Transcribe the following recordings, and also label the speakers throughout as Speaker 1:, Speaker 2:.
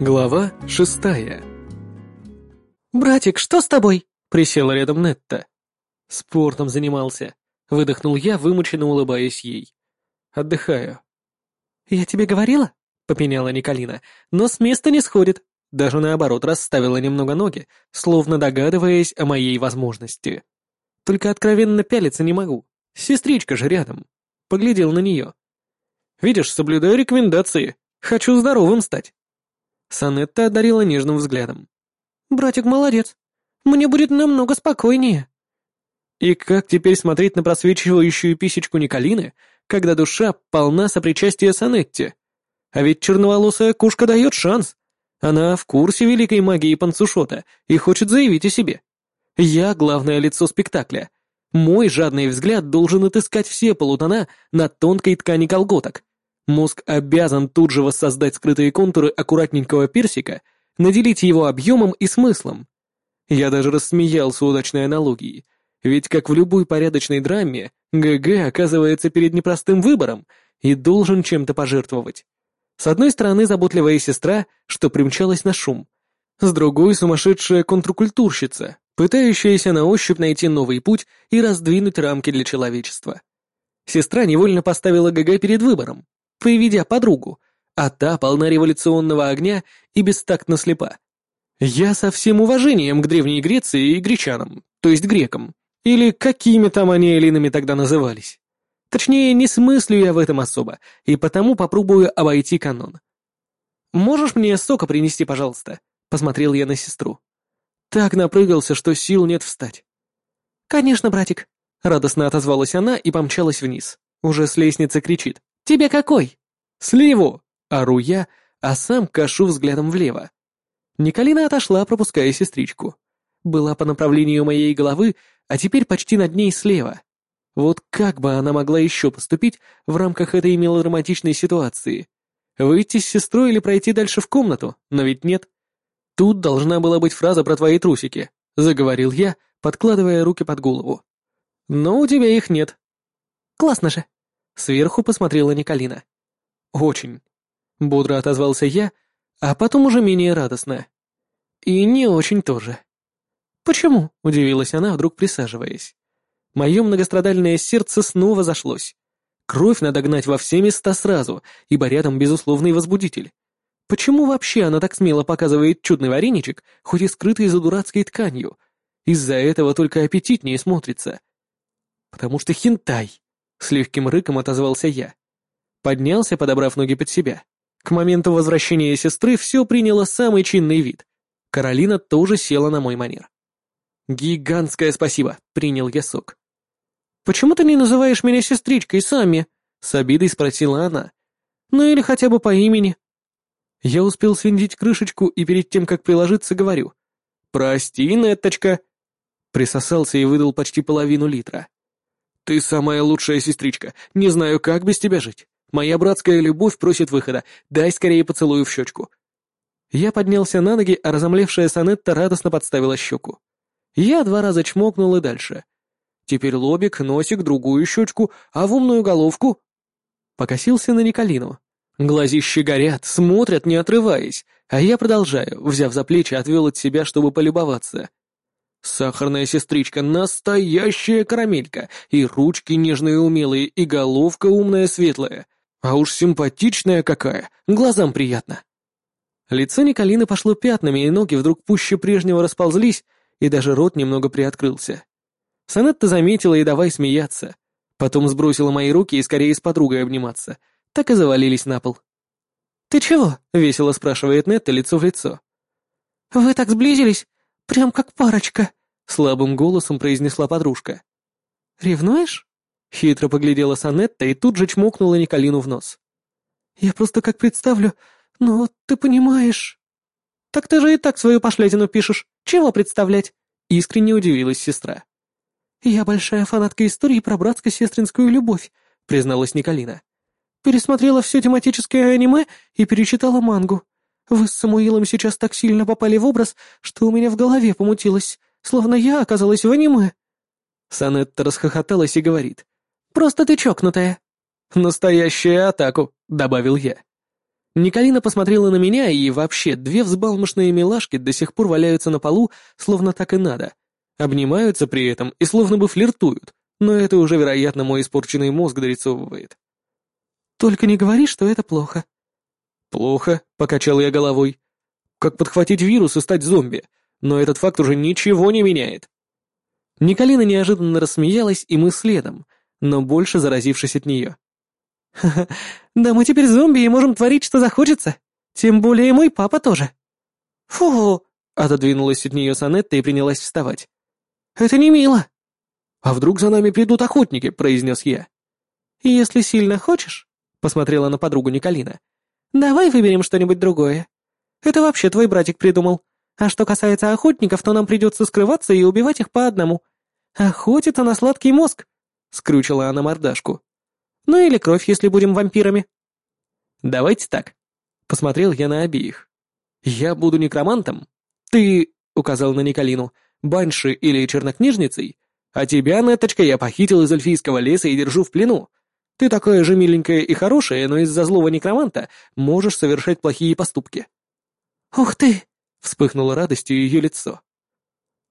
Speaker 1: Глава шестая.
Speaker 2: «Братик, что с тобой?»
Speaker 1: — присела рядом Нетта. «Спортом занимался», — выдохнул я, вымученно улыбаясь ей. «Отдыхаю».
Speaker 2: «Я тебе говорила?» — попеняла Николина. «Но с места не сходит».
Speaker 1: Даже наоборот, расставила немного ноги, словно догадываясь о моей возможности. Только откровенно пялиться не могу. Сестричка же рядом. Поглядел на нее. «Видишь, соблюдаю рекомендации. Хочу здоровым стать». Санетта одарила нежным взглядом.
Speaker 2: «Братик молодец. Мне будет намного спокойнее».
Speaker 1: И как теперь смотреть на просвечивающую писечку Николины, когда душа полна сопричастия Санетте? А ведь черноволосая кушка дает шанс. Она в курсе великой магии Панцушота и хочет заявить о себе. Я — главное лицо спектакля. Мой жадный взгляд должен отыскать все полутона на тонкой ткани колготок, Мозг обязан тут же воссоздать скрытые контуры аккуратненького персика, наделить его объемом и смыслом. Я даже рассмеялся удачной аналогии, ведь, как в любой порядочной драме, ГГ оказывается перед непростым выбором и должен чем-то пожертвовать. С одной стороны, заботливая сестра, что примчалась на шум, с другой — сумасшедшая контркультурщица, пытающаяся на ощупь найти новый путь и раздвинуть рамки для человечества. Сестра невольно поставила ГГ перед выбором приведя подругу, а та полна революционного огня и бестактно слепа. Я со всем уважением к Древней Греции и гречанам, то есть грекам, или какими там они эллинами тогда назывались. Точнее, не смыслю я в этом особо, и потому попробую обойти канон. «Можешь мне сока принести, пожалуйста?» — посмотрел я на сестру. Так напрыгался, что сил нет встать.
Speaker 2: «Конечно, братик», — радостно отозвалась она и помчалась вниз. Уже с лестницы кричит. «Тебе какой?»
Speaker 1: «Сливу!» — ору я, а сам кашу взглядом влево. Николина отошла, пропуская сестричку. Была по направлению моей головы, а теперь почти над ней слева. Вот как бы она могла еще поступить в рамках этой мелодраматичной ситуации? Выйти с сестрой или пройти дальше в комнату? Но ведь нет. Тут должна была быть фраза про твои трусики, заговорил я, подкладывая руки под голову. Но у тебя их нет.
Speaker 2: Классно же,
Speaker 1: Сверху посмотрела Николина. «Очень», — бодро отозвался я, а потом уже менее радостно. «И не очень тоже».
Speaker 2: «Почему?»
Speaker 1: — удивилась она, вдруг присаживаясь. Мое многострадальное сердце снова зашлось. Кровь надо гнать во все места сразу, ибо рядом безусловный возбудитель. Почему вообще она так смело показывает чудный вареничек, хоть и скрытый за дурацкой тканью? Из-за этого только аппетитнее смотрится. Потому что хентай. С легким рыком отозвался я. Поднялся, подобрав ноги под себя. К моменту возвращения сестры все приняло самый чинный вид. Каролина тоже села на мой манер. «Гигантское спасибо», — принял я сок.
Speaker 2: «Почему ты не называешь меня сестричкой сами?» — с обидой спросила она. «Ну или хотя бы по имени».
Speaker 1: Я успел свинтить крышечку и перед тем, как приложиться, говорю. «Прости, Нетточка». Присосался и выдал почти половину литра. «Ты самая лучшая сестричка. Не знаю, как без тебя жить. Моя братская любовь просит выхода. Дай скорее поцелую в щечку». Я поднялся на ноги, а разомлевшая Санетта радостно подставила щеку. Я два раза чмокнул и дальше. Теперь лобик, носик, другую щечку, а в умную головку... Покосился на Николину. Глазищи горят, смотрят, не отрываясь, а я продолжаю, взяв за плечи, отвел от себя, чтобы полюбоваться. Сахарная сестричка, настоящая карамелька, и ручки нежные умелые, и головка умная светлая. А уж симпатичная какая, глазам приятно. Лицо Николины пошло пятнами, и ноги вдруг пуще прежнего расползлись, и даже рот немного приоткрылся. Санетта заметила и давай смеяться. Потом сбросила мои руки и скорее с подругой обниматься. Так и завалились на пол.
Speaker 2: «Ты чего?»
Speaker 1: — весело спрашивает Нетта лицо в лицо.
Speaker 2: «Вы так сблизились? Прям как парочка», —
Speaker 1: слабым голосом произнесла подружка.
Speaker 2: «Ревнуешь?»
Speaker 1: — хитро поглядела Санетта и тут же чмокнула Николину в нос.
Speaker 2: «Я просто как представлю, ну, ты понимаешь...»
Speaker 1: «Так ты же и так свою пошлятину пишешь. Чего представлять?» — искренне удивилась сестра.
Speaker 2: «Я большая фанатка истории про братско-сестринскую любовь», — призналась Николина. «Пересмотрела все тематическое аниме и перечитала мангу. Вы с Самуилом сейчас так сильно попали в образ, что у меня в голове помутилось, словно я оказалась в аниме».
Speaker 1: Санетта расхохоталась и говорит.
Speaker 2: «Просто ты чокнутая».
Speaker 1: «Настоящая атаку», — добавил я. Николина посмотрела на меня, и вообще две взбалмошные милашки до сих пор валяются на полу, словно так и надо. Обнимаются при этом и словно бы флиртуют, но это уже, вероятно, мой испорченный мозг дорисовывает.
Speaker 2: «Только не говори, что это плохо».
Speaker 1: «Плохо», — покачал я головой. «Как подхватить вирус и стать зомби? Но этот факт уже ничего не меняет». Николина неожиданно рассмеялась, и мы следом, но больше заразившись от нее.
Speaker 2: «Ха-ха, да мы теперь зомби и можем творить, что захочется. Тем более мой папа тоже».
Speaker 1: «Фу!» — отодвинулась от нее Санетта и принялась вставать.
Speaker 2: «Это не мило».
Speaker 1: «А вдруг за нами придут охотники?» — произнес я.
Speaker 2: «Если сильно хочешь», — посмотрела на подругу Николина, «давай выберем что-нибудь другое. Это вообще твой братик придумал. А что касается охотников, то нам придется скрываться и убивать их по одному. Охотиться на сладкий мозг», — скрючила она мордашку. «Ну или кровь, если будем вампирами».
Speaker 1: «Давайте так». Посмотрел я на обеих. «Я буду некромантом. Ты...» — указал на Николину. «Банши или чернокнижницей. А тебя, Неточка, я похитил из эльфийского леса и держу в плену. Ты такая же миленькая и хорошая, но из-за злого некроманта можешь совершать плохие поступки».
Speaker 2: «Ух ты!»
Speaker 1: — вспыхнуло радостью ее лицо.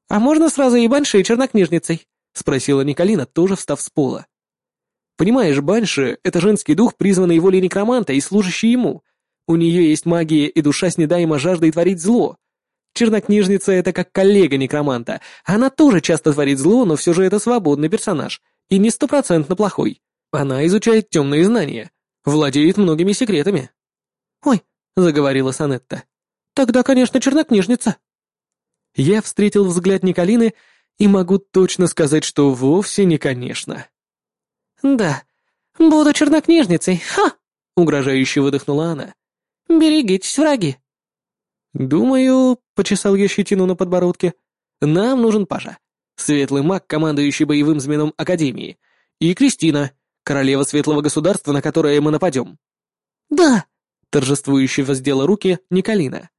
Speaker 2: «А можно сразу и банши, и чернокнижницей?» — спросила Николина, тоже встав с пола.
Speaker 1: «Понимаешь, банши — это женский дух, призванный волей некроманта и служащий ему. У нее есть магия и душа снедаема жаждой творить зло. Чернокнижница — это как коллега некроманта. Она тоже часто творит зло, но все же это свободный персонаж. И не стопроцентно плохой. Она изучает темные знания, владеет многими секретами.
Speaker 2: «Ой», — заговорила Санетта, — «тогда, конечно, чернокнижница».
Speaker 1: Я встретил взгляд Николины и могу точно сказать, что вовсе не конечно.
Speaker 2: «Да, буду чернокнижницей, ха!» — угрожающе выдохнула она. «Берегитесь, враги!»
Speaker 1: «Думаю», — почесал я щетину на подбородке, — «нам нужен Паша, светлый маг, командующий боевым звеном Академии, и Кристина, королева светлого государства, на которое мы нападем».
Speaker 2: «Да!»
Speaker 1: — торжествующе воздела руки Николина.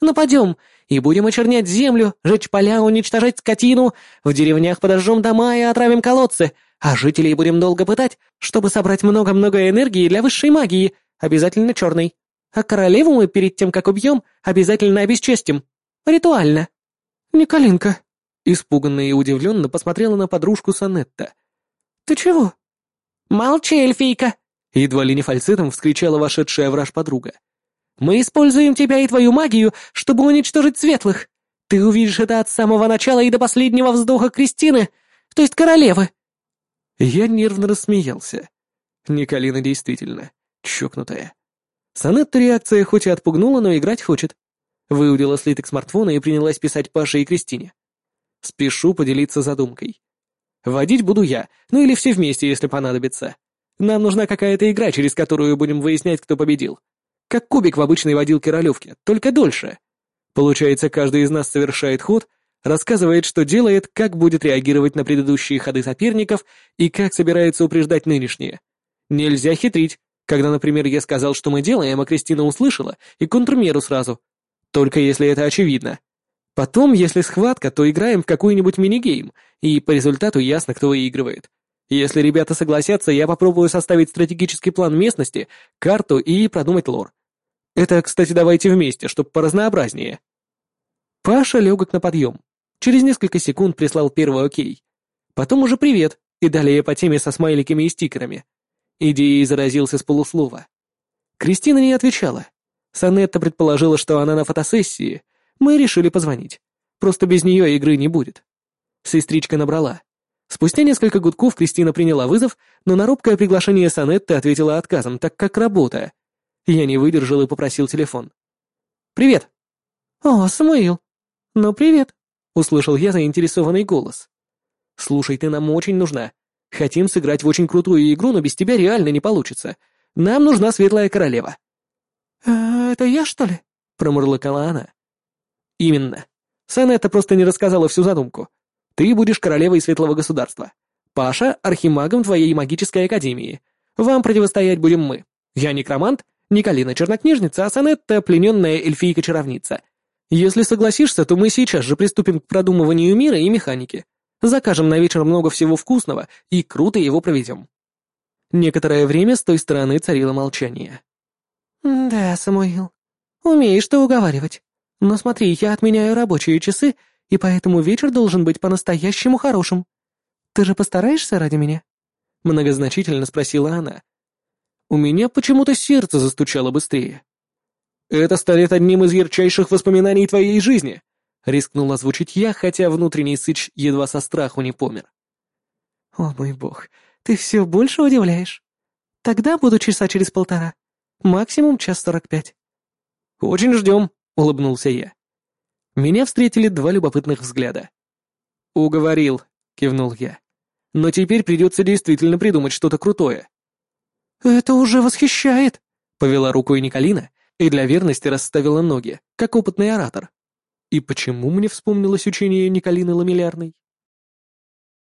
Speaker 2: «Нападем, и будем очернять землю, жечь поля, уничтожать скотину, в деревнях подожжем дома и отравим колодцы, а жителей будем долго пытать, чтобы собрать много-много энергии для высшей магии, обязательно черной. А королеву мы перед тем, как убьем, обязательно обесчестим. Ритуально.
Speaker 1: Николинка, испуганно и удивленно посмотрела на подружку Санетта.
Speaker 2: Ты чего? Молчи, эльфийка!
Speaker 1: Едва ли не фальцетом вскричала вошедшая враж подруга.
Speaker 2: Мы используем тебя и твою магию, чтобы уничтожить светлых. Ты увидишь это от самого начала и до последнего вздоха Кристины, то есть королевы.
Speaker 1: Я нервно рассмеялся. Николина действительно чокнутая. Санетта реакция хоть и отпугнула, но играть хочет. Выудила слиток смартфона и принялась писать Паше и Кристине. Спешу поделиться задумкой. Водить буду я, ну или все вместе, если понадобится. Нам нужна какая-то игра, через которую будем выяснять, кто победил. Как кубик в обычной водилке ролевки, только дольше. Получается, каждый из нас совершает ход, рассказывает, что делает, как будет реагировать на предыдущие ходы соперников и как собирается упреждать нынешние. Нельзя хитрить, когда, например, я сказал, что мы делаем, а Кристина услышала, и контрмеру сразу. Только если это очевидно. Потом, если схватка, то играем в какой-нибудь минигейм, и по результату ясно, кто выигрывает. Если ребята согласятся, я попробую составить стратегический план местности, карту и продумать лор. Это, кстати, давайте вместе, чтобы поразнообразнее. Паша легок на подъем. Через несколько секунд прислал первый окей. Потом уже привет, и далее по теме со смайликами и стикерами. Идеей заразился с полуслова. Кристина не отвечала. Санетта предположила, что она на фотосессии. Мы решили позвонить. Просто без нее игры не будет. Сестричка набрала. Спустя несколько гудков Кристина приняла вызов, но на робкое приглашение Санетты ответила отказом, так как работа. Я не выдержал и попросил телефон. «Привет!»
Speaker 2: «О, Самуил!»
Speaker 1: «Ну, привет!» — услышал я заинтересованный голос. «Слушай, ты нам очень нужна. Хотим сыграть в очень крутую игру, но без тебя реально не получится. Нам нужна светлая королева».
Speaker 2: «А, это я, что ли?»
Speaker 1: — промурлыкала она. «Именно. Санетта просто не рассказала всю задумку. Ты будешь королевой светлого государства. Паша — архимагом твоей магической академии. Вам противостоять будем мы. Я некромант, Николина чернокнижница, а Санетта — плененная эльфийка-чаровница. Если согласишься, то мы сейчас же приступим к продумыванию мира и механики. Закажем на вечер много всего вкусного и круто его проведем». Некоторое время с той стороны царило молчание.
Speaker 2: «Да, Самуил, умеешь ты уговаривать. Но смотри, я отменяю рабочие часы, и поэтому вечер должен быть по-настоящему хорошим. Ты же постараешься ради меня?» Многозначительно спросила она.
Speaker 1: У меня почему-то сердце застучало быстрее. «Это станет одним из ярчайших воспоминаний твоей жизни», — рискнул озвучить я, хотя внутренний сыч едва со страху не помер.
Speaker 2: «О мой бог, ты все больше удивляешь. Тогда буду часа через полтора. Максимум час сорок пять».
Speaker 1: «Очень ждем», — улыбнулся я. Меня встретили два любопытных взгляда. «Уговорил», — кивнул я. «Но теперь придется действительно придумать что-то крутое».
Speaker 2: «Это уже восхищает», —
Speaker 1: повела рукой Николина и для верности расставила ноги, как опытный оратор. И почему мне вспомнилось учение Николины Ламелярной?